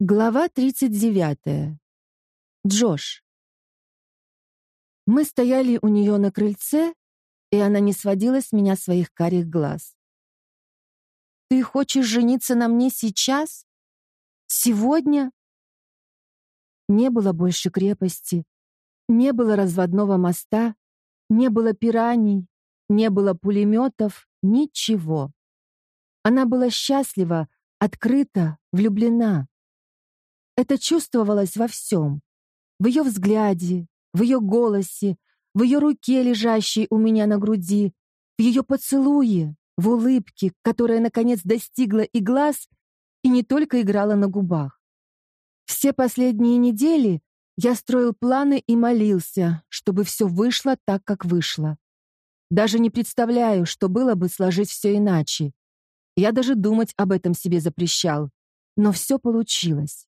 Глава 39. Джош. Мы стояли у нее на крыльце, и она не сводила с меня своих карих глаз. «Ты хочешь жениться на мне сейчас? Сегодня?» Не было больше крепости, не было разводного моста, не было пираний, не было пулеметов, ничего. Она была счастлива, открыта, влюблена. Это чувствовалось во всем. В ее взгляде, в ее голосе, в ее руке, лежащей у меня на груди, в ее поцелуе, в улыбке, которая, наконец, достигла и глаз, и не только играла на губах. Все последние недели я строил планы и молился, чтобы все вышло так, как вышло. Даже не представляю, что было бы сложить все иначе. Я даже думать об этом себе запрещал. Но все получилось.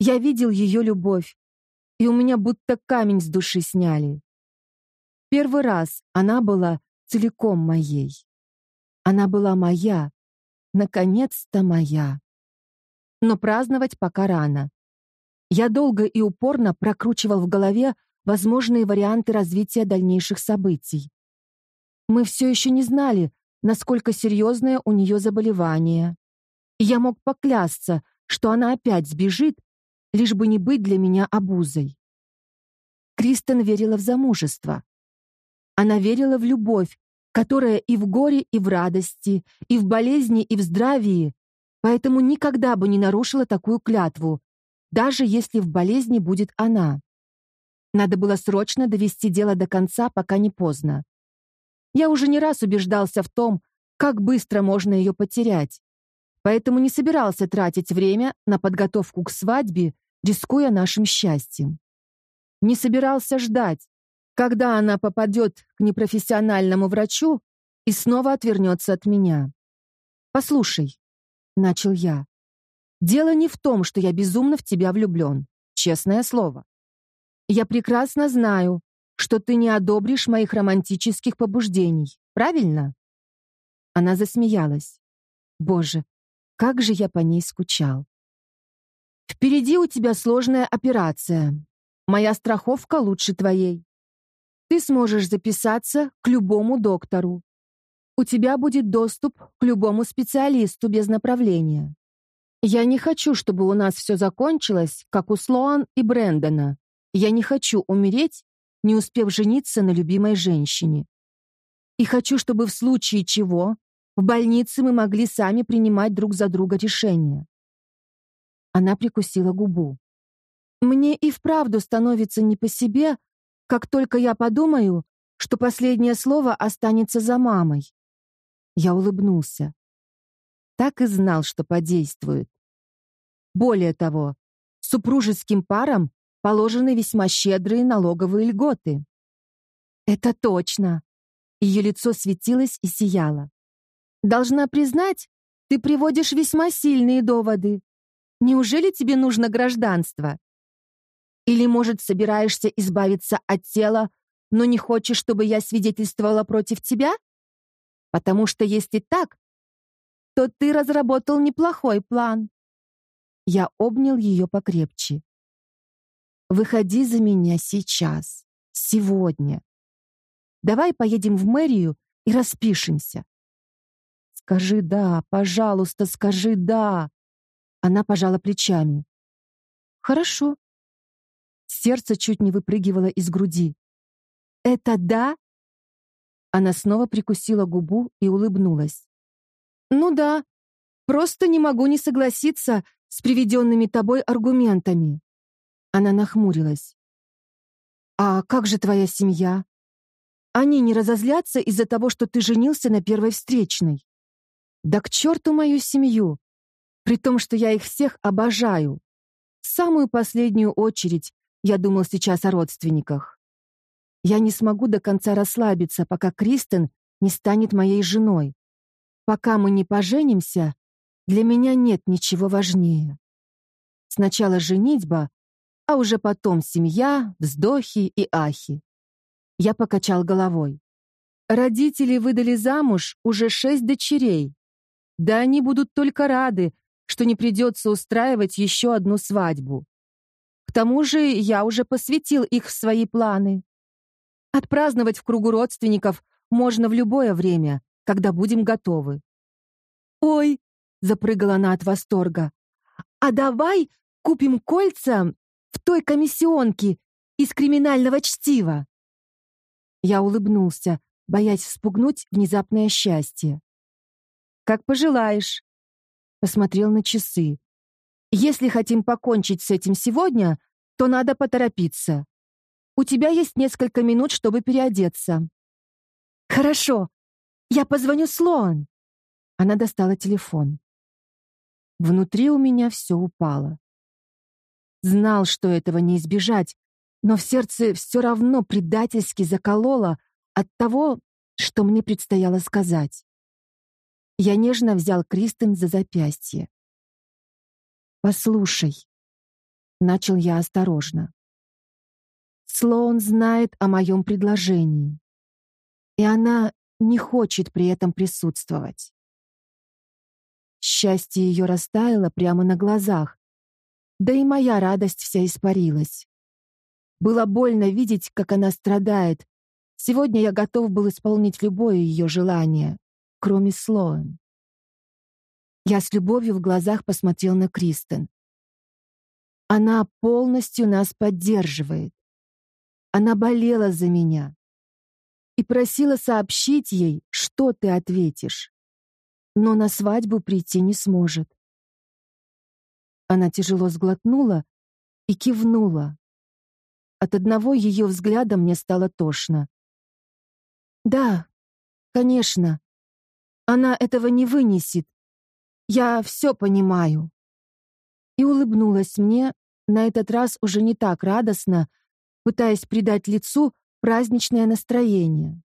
Я видел ее любовь, и у меня будто камень с души сняли. Первый раз она была целиком моей. Она была моя, наконец-то моя. Но праздновать пока рано. Я долго и упорно прокручивал в голове возможные варианты развития дальнейших событий. Мы все еще не знали, насколько серьезное у нее заболевание. И я мог поклясться, что она опять сбежит лишь бы не быть для меня обузой. Кристен верила в замужество. Она верила в любовь, которая и в горе, и в радости, и в болезни, и в здравии, поэтому никогда бы не нарушила такую клятву, даже если в болезни будет она. Надо было срочно довести дело до конца, пока не поздно. Я уже не раз убеждался в том, как быстро можно ее потерять, поэтому не собирался тратить время на подготовку к свадьбе, рискуя нашим счастьем. Не собирался ждать, когда она попадет к непрофессиональному врачу и снова отвернется от меня. «Послушай», — начал я, — «дело не в том, что я безумно в тебя влюблен, честное слово. Я прекрасно знаю, что ты не одобришь моих романтических побуждений, правильно?» Она засмеялась. «Боже, как же я по ней скучал. Впереди у тебя сложная операция. Моя страховка лучше твоей. Ты сможешь записаться к любому доктору. У тебя будет доступ к любому специалисту без направления. Я не хочу, чтобы у нас все закончилось, как у Слоан и Брэндона. Я не хочу умереть, не успев жениться на любимой женщине. И хочу, чтобы в случае чего в больнице мы могли сами принимать друг за друга решения. Она прикусила губу. Мне и вправду становится не по себе, как только я подумаю, что последнее слово останется за мамой. Я улыбнулся. Так и знал, что подействует. Более того, супружеским парам положены весьма щедрые налоговые льготы. Это точно. Ее лицо светилось и сияло. Должна признать, ты приводишь весьма сильные доводы. Неужели тебе нужно гражданство? Или, может, собираешься избавиться от тела, но не хочешь, чтобы я свидетельствовала против тебя? Потому что если так, то ты разработал неплохой план. Я обнял ее покрепче. Выходи за меня сейчас, сегодня. Давай поедем в мэрию и распишемся. Скажи «да», пожалуйста, скажи «да». Она пожала плечами. Хорошо. Сердце чуть не выпрыгивало из груди. Это «да»? Она снова прикусила губу и улыбнулась. Ну да, просто не могу не согласиться с приведенными тобой аргументами. Она нахмурилась. А как же твоя семья? Они не разозлятся из-за того, что ты женился на первой встречной? Да к черту мою семью! При том, что я их всех обожаю. В самую последнюю очередь я думал сейчас о родственниках. Я не смогу до конца расслабиться, пока Кристен не станет моей женой. Пока мы не поженимся, для меня нет ничего важнее. Сначала женитьба, а уже потом семья, вздохи и ахи. Я покачал головой. Родители выдали замуж уже шесть дочерей, да они будут только рады, что не придется устраивать еще одну свадьбу. К тому же я уже посвятил их в свои планы. Отпраздновать в кругу родственников можно в любое время, когда будем готовы. «Ой!» — запрыгала она от восторга. «А давай купим кольца в той комиссионке из криминального чтива!» Я улыбнулся, боясь вспугнуть внезапное счастье. «Как пожелаешь», посмотрел на часы. Если хотим покончить с этим сегодня, то надо поторопиться. У тебя есть несколько минут, чтобы переодеться. Хорошо. Я позвоню Слоан. Она достала телефон. Внутри у меня все упало. Знал, что этого не избежать, но в сердце все равно предательски закололо от того, что мне предстояло сказать. Я нежно взял Кристен за запястье. «Послушай», — начал я осторожно. «Слоун знает о моем предложении, и она не хочет при этом присутствовать». Счастье ее растаяло прямо на глазах, да и моя радость вся испарилась. Было больно видеть, как она страдает. Сегодня я готов был исполнить любое ее желание кроме Слоэн. Я с любовью в глазах посмотрел на Кристен. Она полностью нас поддерживает. Она болела за меня и просила сообщить ей, что ты ответишь. Но на свадьбу прийти не сможет. Она тяжело сглотнула и кивнула. От одного ее взгляда мне стало тошно. Да, конечно, она этого не вынесет. Я все понимаю. И улыбнулась мне, на этот раз уже не так радостно, пытаясь придать лицу праздничное настроение.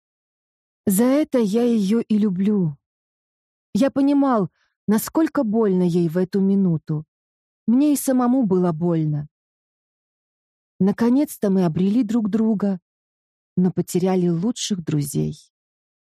За это я ее и люблю. Я понимал, насколько больно ей в эту минуту. Мне и самому было больно. Наконец-то мы обрели друг друга, но потеряли лучших друзей.